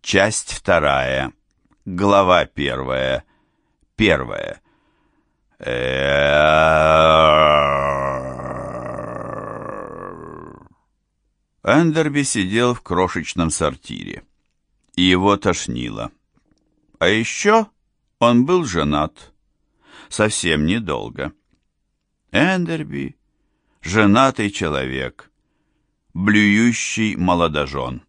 Часть вторая. Глава первая. Первая. Эндерби сидел в крошечном сортире. И его тошнило. А еще он был женат. Совсем недолго. Эндерби — женатый человек, блюющий молодожен.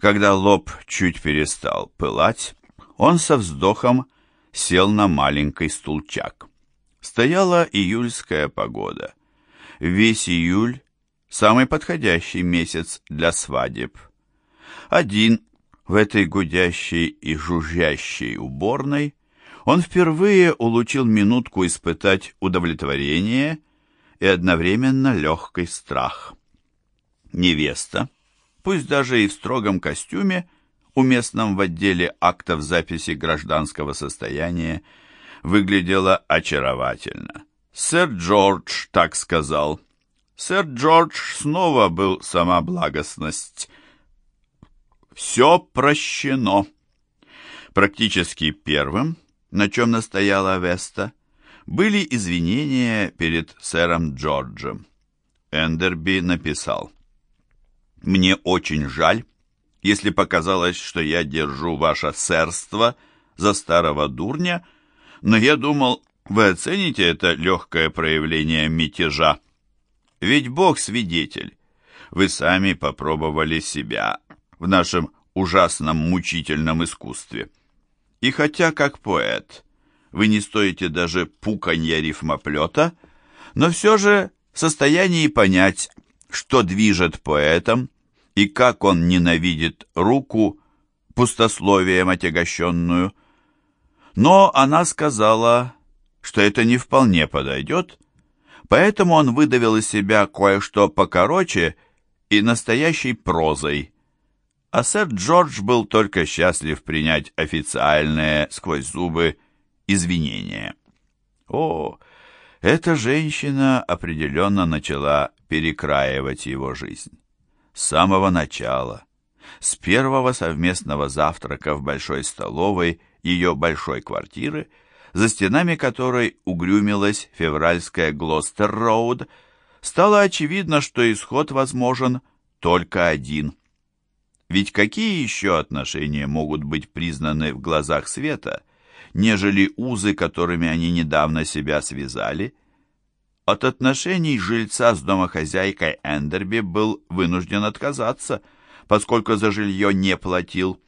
Когда лоб чуть перестал пылать, он со вздохом сел на маленький стульчак. Стояла июльская погода. Весь июль – самый подходящий месяц для свадеб. Один в этой гудящей и жужжащей уборной он впервые улучил минутку испытать удовлетворение и одновременно легкий страх. Невеста, пусть даже и в строгом костюме, уместном в отделе актов записи гражданского состояния, выглядела очаровательно. Сэр Джордж так сказал. Сэр Джордж снова был сама благостность. Все прощено. Практически первым, на чем настояла Веста, были извинения перед сэром Джорджем. Эндерби написал. «Мне очень жаль, если показалось, что я держу ваше сэрство за старого дурня, но я думал, вы оцените это легкое проявление мятежа. Ведь Бог свидетель. Вы сами попробовали себя в нашем ужасном мучительном искусстве. И хотя, как поэт, вы не стоите даже пуканья рифмоплета, но все же в состоянии понять, что движет поэтом, и как он ненавидит руку, пустословием отягощенную. Но она сказала, что это не вполне подойдет, поэтому он выдавил из себя кое-что покороче и настоящей прозой. А сэр Джордж был только счастлив принять официальные сквозь зубы извинения. О, эта женщина определенно начала перекраивать его жизнь с самого начала, с первого совместного завтрака в большой столовой ее большой квартиры, за стенами которой угрюмилась февральская Глостер-Роуд, стало очевидно, что исход возможен только один. Ведь какие еще отношения могут быть признаны в глазах света, нежели узы, которыми они недавно себя связали – от отношений жильца с домохозяйкой Эндерби был вынужден отказаться, поскольку за жилье не платил.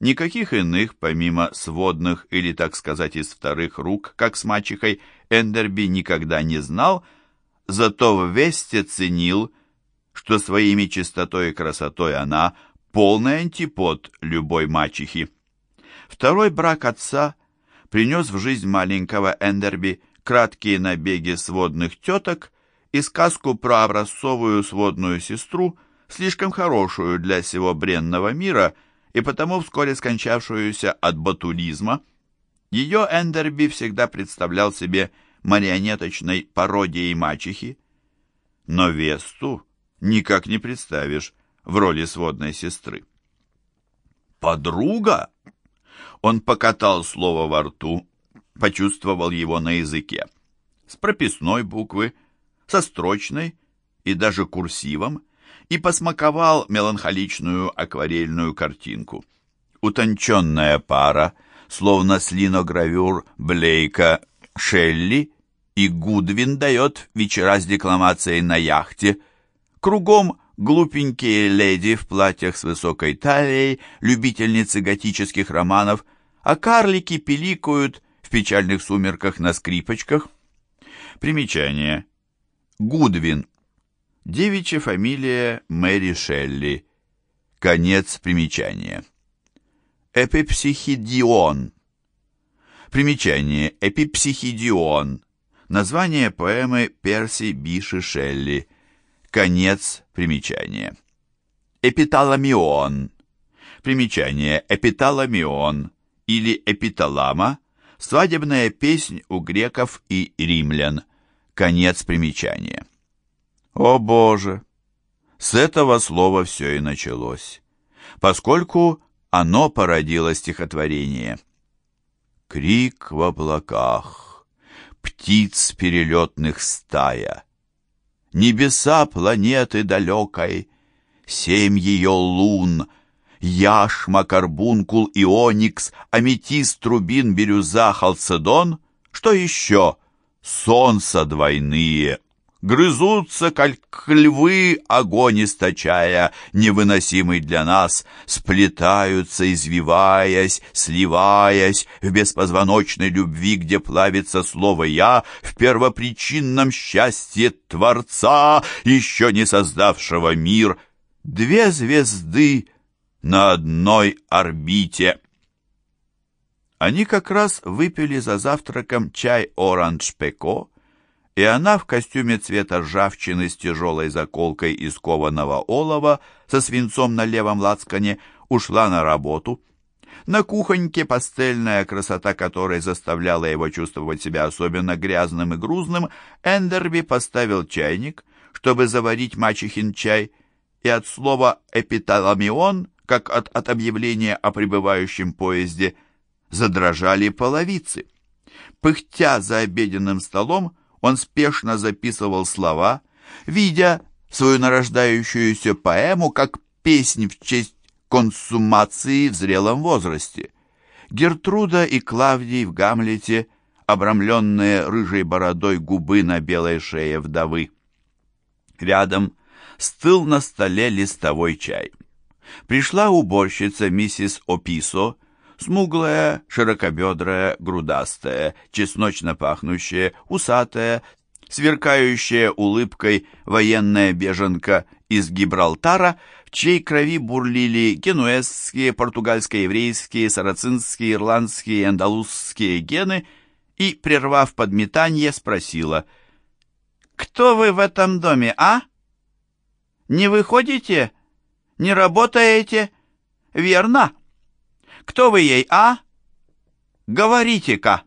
Никаких иных, помимо сводных или, так сказать, из вторых рук, как с мачехой, Эндерби никогда не знал, зато в Весте ценил, что своими чистотой и красотой она полный антипод любой мачехи. Второй брак отца принес в жизнь маленького Эндерби – краткие набеги сводных теток и сказку про образцовую сводную сестру, слишком хорошую для всего бренного мира и потому вскоре скончавшуюся от ботулизма. Ее Эндерби всегда представлял себе марионеточной пародией мачехи. Но Весту никак не представишь в роли сводной сестры. «Подруга?» Он покатал слово во рту почувствовал его на языке. С прописной буквы, со строчной и даже курсивом, и посмаковал меланхоличную акварельную картинку. Утонченная пара, словно слиногравюр Блейка Шелли, и Гудвин дает вечера с декламацией на яхте. Кругом глупенькие леди в платьях с высокой талией, любительницы готических романов, а карлики пиликают печальных сумерках на скрипочках. Примечание. Гудвин. Девичья фамилия Мэри Шелли. Конец примечания. Эпипсихидион. Примечание. Эпипсихидион. Название поэмы Перси Биши Шелли. Конец примечания. Эпиталамион. Примечание. Эпиталамион или эпиталама Свадебная песнь у греков и римлян. Конец примечания. О Боже! С этого слова все и началось. Поскольку оно породило стихотворение. Крик в облаках, птиц перелетных стая, Небеса планеты далекой, семь ее лун, Яшма, карбункул, ионикс, аметист, рубин, бирюза, халцедон. Что еще? Солнца двойные, Грызутся, как львы, огонь источая, невыносимый для нас, сплетаются, извиваясь, сливаясь в беспозвоночной любви, где плавится слово «я», в первопричинном счастье Творца, еще не создавшего мир, две звезды на одной орбите. Они как раз выпили за завтраком чай оранж-пеко, и она в костюме цвета ржавчины с тяжелой заколкой из кованого олова со свинцом на левом лацкане ушла на работу. На кухоньке пастельная красота которой заставляла его чувствовать себя особенно грязным и грузным, Эндерби поставил чайник, чтобы заварить мачехин чай, и от слова «эпиталамион», как от, от объявления о прибывающем поезде, задрожали половицы. Пыхтя за обеденным столом, он спешно записывал слова, видя свою нарождающуюся поэму как песнь в честь консумации в зрелом возрасте. Гертруда и Клавдий в Гамлете, обрамленные рыжей бородой губы на белой шее вдовы. Рядом стыл на столе листовой чай. Пришла уборщица миссис Описо Смуглая, широкобедрая, грудастая, чесночно пахнущая, усатая, сверкающая улыбкой военная беженка из Гибралтара, в чьей крови бурлили генуэзские, португальско-еврейские, сарацинские, ирландские, андалузские гены, и, прервав подметание, спросила, «Кто вы в этом доме, а? Не выходите? Не работаете? Верно?» Кто вы ей, а? Говорите-ка!»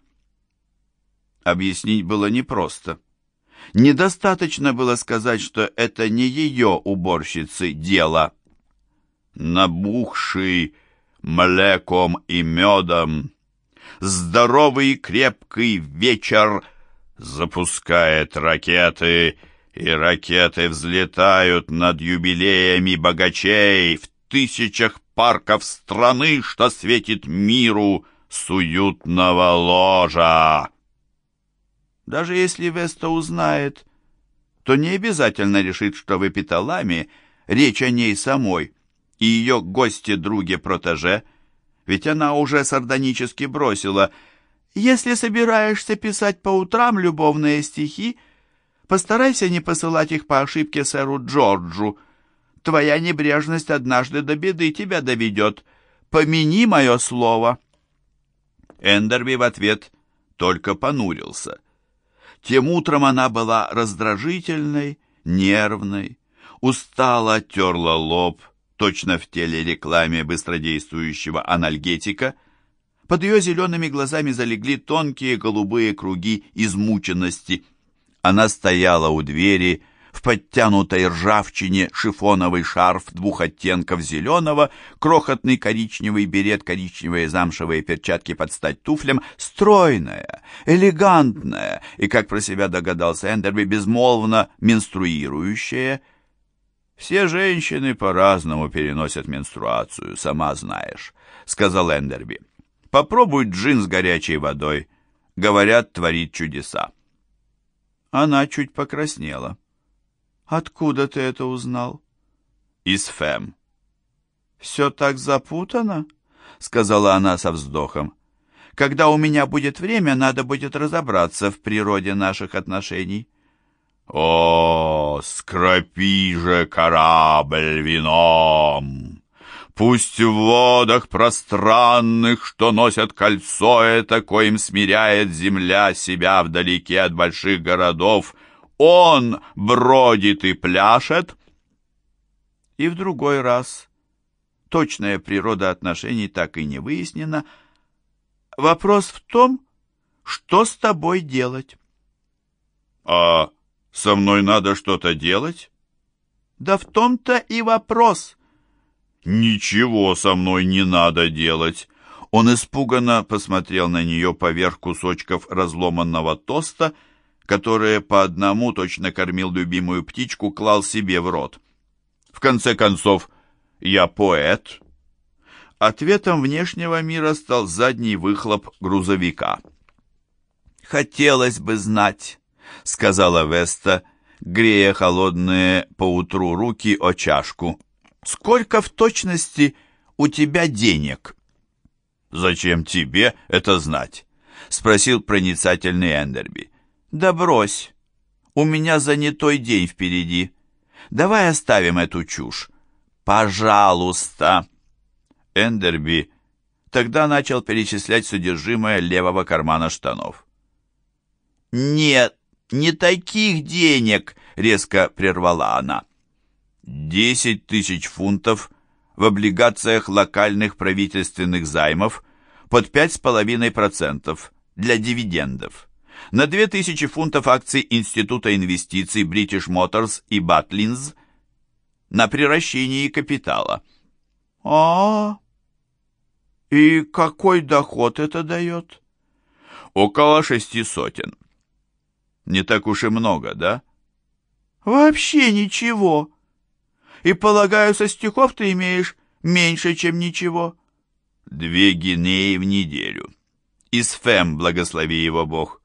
Объяснить было непросто. Недостаточно было сказать, что это не ее уборщицы дело. Набухший млеком и медом, здоровый крепкий вечер запускает ракеты, и ракеты взлетают над юбилеями богачей в тысячах парков страны, что светит миру с уютного ложа. Даже если Веста узнает, то не обязательно решит, что в Эпиталаме речь о ней самой и ее гости-друге-протеже, ведь она уже сардонически бросила «Если собираешься писать по утрам любовные стихи, постарайся не посылать их по ошибке сэру Джорджу, Твоя небрежность однажды до беды тебя доведет. Помяни мое слово». Эндерби в ответ только понурился. Тем утром она была раздражительной, нервной, устала терла лоб, точно в телерекламе быстродействующего анальгетика. Под ее зелеными глазами залегли тонкие голубые круги измученности. Она стояла у двери, в подтянутой ржавчине шифоновый шарф двух оттенков зеленого, крохотный коричневый берет, коричневые замшевые перчатки под стать туфлям, стройная, элегантная и, как про себя догадался Эндерби, безмолвно менструирующая. «Все женщины по-разному переносят менструацию, сама знаешь», — сказал Эндерби. «Попробуй джин с горячей водой. Говорят, творит чудеса». Она чуть покраснела. «Откуда ты это узнал?» «Из Фэм». «Все так запутано?» — сказала она со вздохом. «Когда у меня будет время, надо будет разобраться в природе наших отношений». «О, скропи же корабль вином! Пусть в водах пространных, что носят кольцо это, коим смиряет земля себя вдалеке от больших городов, — он бродит и пляшет. И в другой раз точная природа отношений так и не выяснена. Вопрос в том, что с тобой делать. А со мной надо что-то делать? Да в том-то и вопрос. «Ничего со мной не надо делать!» Он испуганно посмотрел на нее поверх кусочков разломанного тоста, которые по одному точно кормил любимую птичку, клал себе в рот. В конце концов, я поэт. Ответом внешнего мира стал задний выхлоп грузовика. «Хотелось бы знать», — сказала Веста, грея холодные поутру руки о чашку. «Сколько в точности у тебя денег?» «Зачем тебе это знать?» — спросил проницательный Эндерби. «Да брось. У меня занятой день впереди. Давай оставим эту чушь. Пожалуйста!» Эндерби тогда начал перечислять содержимое левого кармана штанов. «Нет, не таких денег!» — резко прервала она. «Десять тысяч фунтов в облигациях локальных правительственных займов под 5,5% для дивидендов. На 2000 фунтов акций Института инвестиций British Motors и Батлинз на приращении капитала. а И какой доход это дает? Около шести сотен. Не так уж и много, да? Вообще ничего. И, полагаю, со стихов ты имеешь меньше, чем ничего. Две гинеи в неделю. Из ФЭМ, благослови его Бог.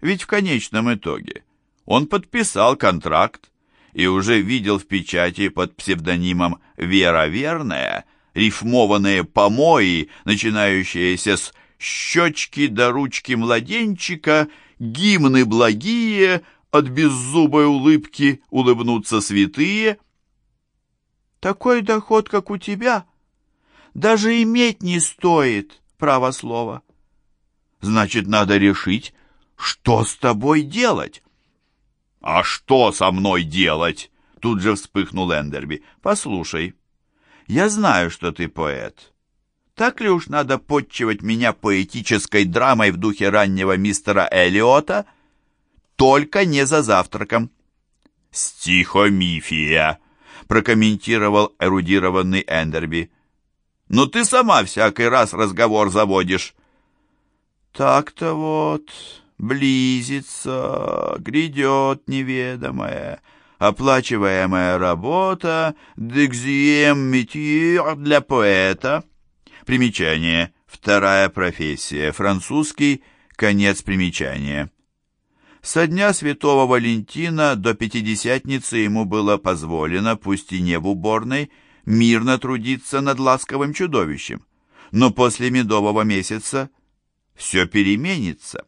Ведь в конечном итоге он подписал контракт и уже видел в печати под псевдонимом «Вера Верная» рифмованные помои, начинающиеся с «щечки до ручки младенчика», «гимны благие», «от беззубой улыбки улыбнутся святые», такой доход, как у тебя, даже иметь не стоит, право слова. Значит, надо решить, что с тобой делать. А что со мной делать? Тут же вспыхнул Эндерби. Послушай, я знаю, что ты поэт. Так ли уж надо подчивать меня поэтической драмой в духе раннего мистера Эллиота? Только не за завтраком. Стихомифия прокомментировал эрудированный Эндерби. «Но ты сама всякий раз разговор заводишь». «Так-то вот, близится, грядет неведомое, оплачиваемая работа, декзием метьер для поэта». Примечание. Вторая профессия. Французский. Конец примечания. Со дня святого Валентина до Пятидесятницы ему было позволено, пусть и не в уборной, мирно трудиться над ласковым чудовищем. Но после медового месяца все переменится.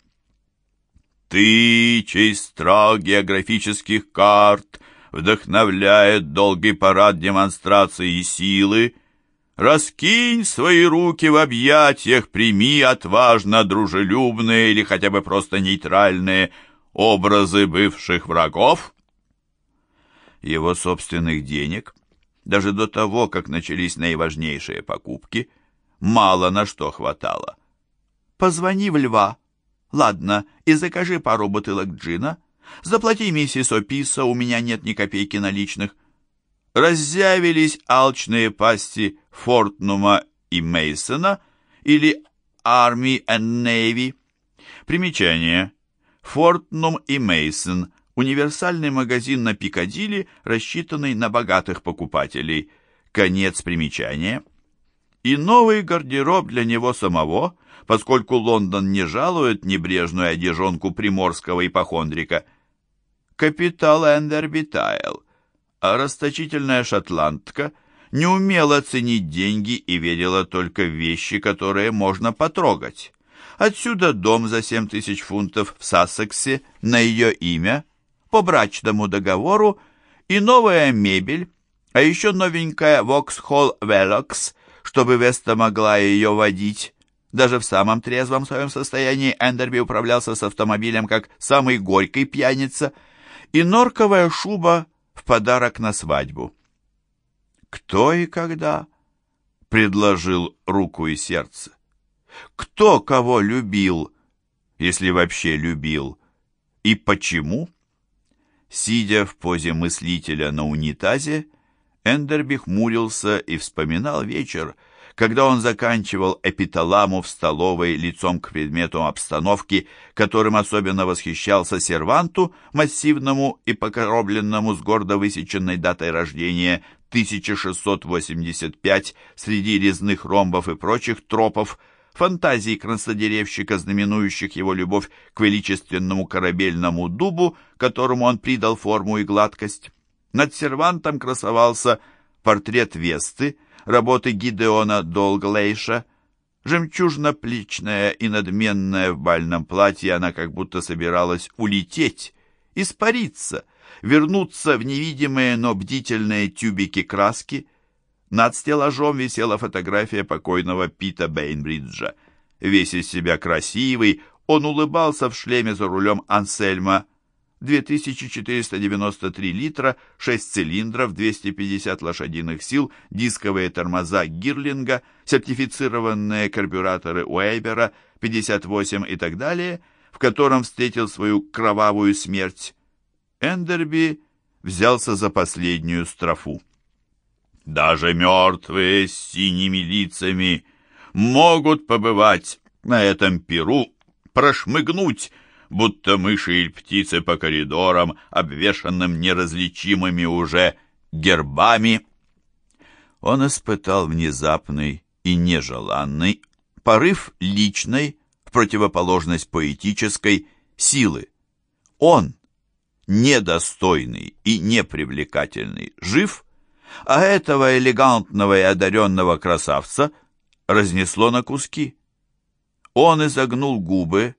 Ты, чей страх географических карт вдохновляет долгий парад демонстрации силы, Раскинь свои руки в объятиях, прими отважно дружелюбные или хотя бы просто нейтральные образы бывших врагов? Его собственных денег, даже до того, как начались наиважнейшие покупки, мало на что хватало. Позвони в Льва. Ладно, и закажи пару бутылок джина. Заплати миссис Описа, у меня нет ни копейки наличных. Раззявились алчные пасти Фортнума и Мейсона или Army and Navy. Примечание. Фортнум и Мейсон – универсальный магазин на Пикадилли, рассчитанный на богатых покупателей. Конец примечания. И новый гардероб для него самого, поскольку Лондон не жалует небрежную одежонку приморского ипохондрика. Капитал Эндерби таял, а расточительная шотландка не умела ценить деньги и верила только в вещи, которые можно потрогать. Отсюда дом за семь тысяч фунтов в Сассексе на ее имя, по брачному договору, и новая мебель, а еще новенькая Vauxhall Velox, чтобы Веста могла ее водить. Даже в самом трезвом своем состоянии Эндерби управлялся с автомобилем как самый горький пьяница, и норковая шуба в подарок на свадьбу. Кто и когда предложил руку и сердце? Кто кого любил, если вообще любил, и почему? Сидя в позе мыслителя на унитазе, Эндерби хмурился и вспоминал вечер, когда он заканчивал эпиталаму в столовой лицом к предмету обстановки, которым особенно восхищался серванту, массивному и покоробленному с гордо высеченной датой рождения 1685 среди резных ромбов и прочих тропов, фантазий краснодеревщика, знаменующих его любовь к величественному корабельному дубу, которому он придал форму и гладкость. Над сервантом красовался портрет Весты, работы Гидеона Долглейша. Жемчужно-плечная и надменная в бальном платье, она как будто собиралась улететь, испариться, вернуться в невидимые, но бдительные тюбики краски. Над стеллажом висела фотография покойного Пита Бейнбриджа. Весь из себя красивый, он улыбался в шлеме за рулем Ансельма 2493 литра, 6 цилиндров, 250 лошадиных сил, дисковые тормоза Гирлинга, сертифицированные карбюраторы Уэйбера, 58 и так далее, в котором встретил свою кровавую смерть. Эндерби взялся за последнюю строфу. «Даже мертвые с синими лицами могут побывать на этом перу, прошмыгнуть будто мыши или птицы по коридорам, обвешанным неразличимыми уже гербами. Он испытал внезапный и нежеланный порыв личной, в противоположность поэтической, силы. Он, недостойный и непривлекательный, жив, а этого элегантного и одаренного красавца разнесло на куски. Он изогнул губы,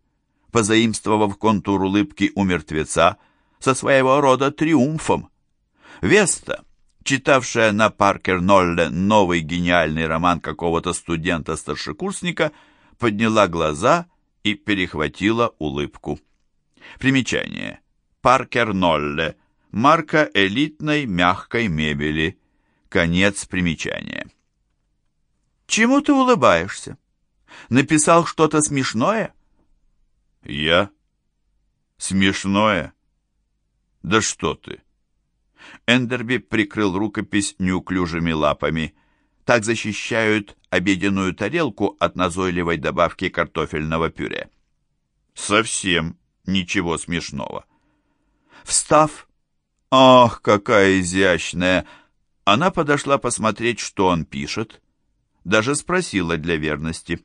позаимствовав контур улыбки у мертвеца, со своего рода триумфом. Веста, читавшая на Паркер-Нолле новый гениальный роман какого-то студента-старшекурсника, подняла глаза и перехватила улыбку. Примечание. Паркер-Нолле. Марка элитной мягкой мебели. Конец примечания. «Чему ты улыбаешься? Написал что-то смешное?» Я? Смешное? Да что ты? Эндерби прикрыл рукопись неуклюжими лапами. Так защищают обеденную тарелку от назойливой добавки картофельного пюре. Совсем ничего смешного. Встав, ах, какая изящная! Она подошла посмотреть, что он пишет. Даже спросила для верности.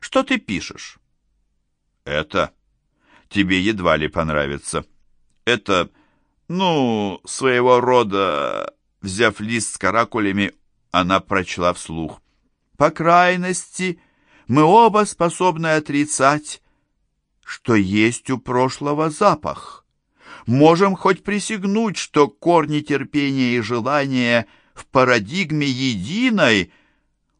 «Что ты пишешь?» Это тебе едва ли понравится. Это, ну, своего рода... Взяв лист с каракулями, она прочла вслух. По крайности, мы оба способны отрицать, что есть у прошлого запах. Можем хоть присягнуть, что корни терпения и желания в парадигме единой,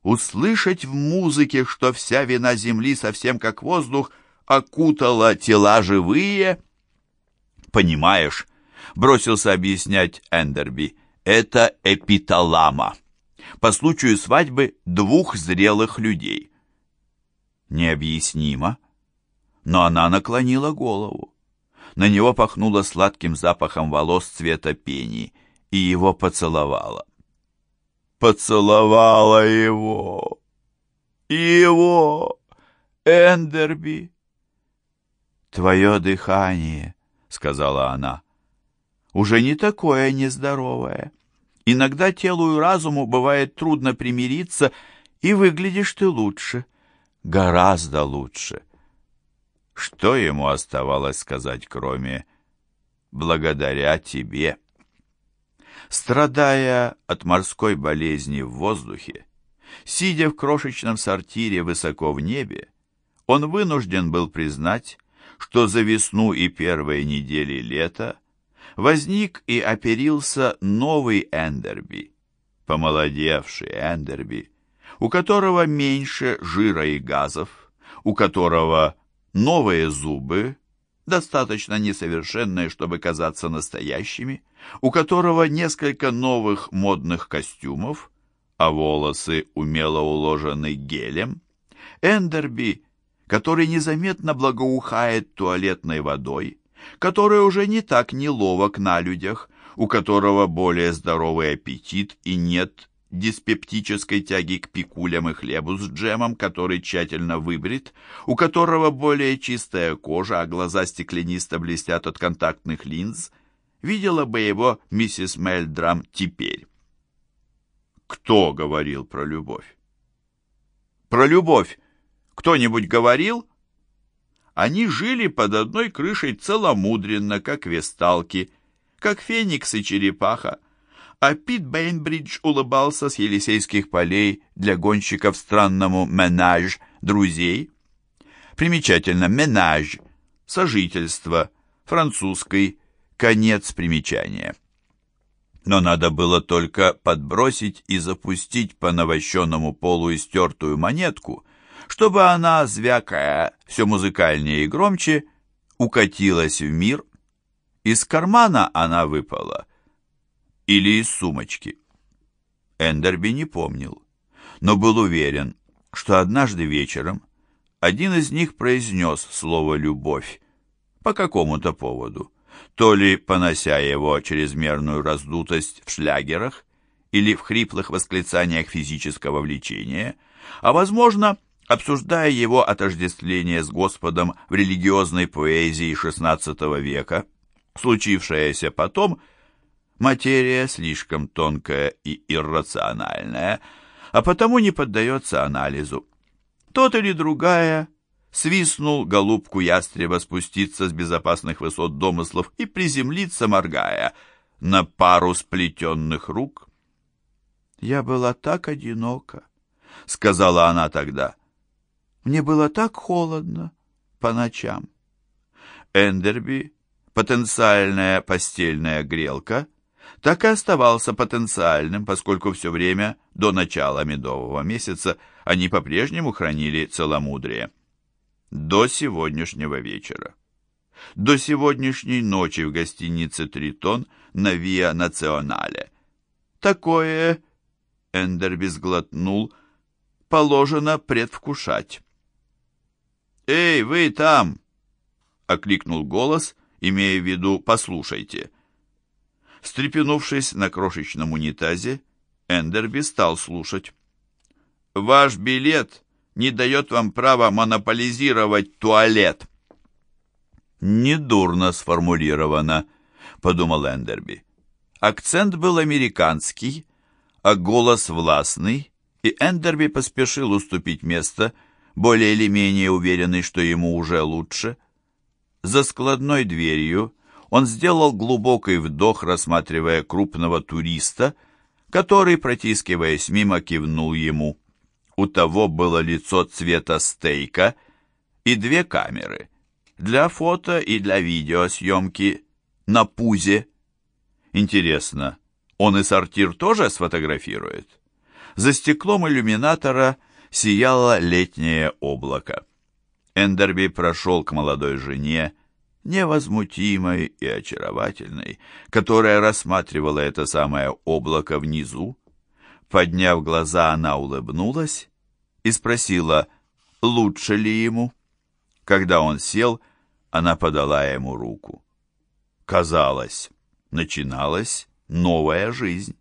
услышать в музыке, что вся вина земли совсем как воздух — окутала тела живые. Понимаешь, бросился объяснять Эндерби, это эпиталама. По случаю свадьбы двух зрелых людей. Необъяснимо, но она наклонила голову. На него пахнуло сладким запахом волос цвета пени, и его поцеловала. Поцеловала его. Его. Эндерби. «Твое дыхание», — сказала она, — «уже не такое нездоровое. Иногда телу и разуму бывает трудно примириться, и выглядишь ты лучше, гораздо лучше». Что ему оставалось сказать, кроме «благодаря тебе»? Страдая от морской болезни в воздухе, сидя в крошечном сортире высоко в небе, он вынужден был признать, что за весну и первые недели лета возник и оперился новый Эндерби, помолодевший Эндерби, у которого меньше жира и газов, у которого новые зубы, достаточно несовершенные, чтобы казаться настоящими, у которого несколько новых модных костюмов, а волосы умело уложены гелем, Эндерби который незаметно благоухает туалетной водой, который уже не так неловок на людях, у которого более здоровый аппетит и нет диспептической тяги к пикулям и хлебу с джемом, который тщательно выбрит, у которого более чистая кожа, а глаза стеклянисто блестят от контактных линз, видела бы его миссис Мельдрам теперь. Кто говорил про любовь? Про любовь кто-нибудь говорил? Они жили под одной крышей целомудренно, как весталки, как феникс и черепаха, а Пит Бейнбридж улыбался с Елисейских полей для гонщиков странному «менаж» друзей. Примечательно «менаж» — сожительство, французский, конец примечания. Но надо было только подбросить и запустить по навощенному полу истертую монетку, чтобы она, звякая все музыкальнее и громче, укатилась в мир. Из кармана она выпала — или из сумочки. Эндерби не помнил, но был уверен, что однажды вечером один из них произнес слово «любовь» по какому-то поводу, то ли понося его чрезмерную раздутость в шлягерах или в хриплых восклицаниях физического влечения, а, возможно, обсуждая его отождествление с Господом в религиозной поэзии XVI века, случившееся потом – Материя слишком тонкая и иррациональная, а потому не поддается анализу. Тот или другая свистнул голубку ястреба спуститься с безопасных высот домыслов и приземлиться, моргая, на пару сплетенных рук. «Я была так одинока», — сказала она тогда. «Мне было так холодно по ночам». Эндерби, потенциальная постельная грелка — так и оставался потенциальным, поскольку все время до начала медового месяца они по-прежнему хранили целомудрие. До сегодняшнего вечера. До сегодняшней ночи в гостинице «Тритон» на Виа Национале. Такое, Эндерби сглотнул, положено предвкушать. «Эй, вы там!» — окликнул голос, имея в виду «послушайте». Встрепенувшись на крошечном унитазе, Эндерби стал слушать. «Ваш билет не дает вам права монополизировать туалет». «Недурно сформулировано», — подумал Эндерби. Акцент был американский, а голос властный, и Эндерби поспешил уступить место, более или менее уверенный, что ему уже лучше. За складной дверью он сделал глубокий вдох, рассматривая крупного туриста, который, протискиваясь мимо, кивнул ему. У того было лицо цвета стейка и две камеры для фото и для видеосъемки на пузе. Интересно, он и сортир тоже сфотографирует? За стеклом иллюминатора сияло летнее облако. Эндерби прошел к молодой жене, невозмутимой и очаровательной, которая рассматривала это самое облако внизу. Подняв глаза, она улыбнулась и спросила, лучше ли ему. Когда он сел, она подала ему руку. Казалось, начиналась новая жизнь.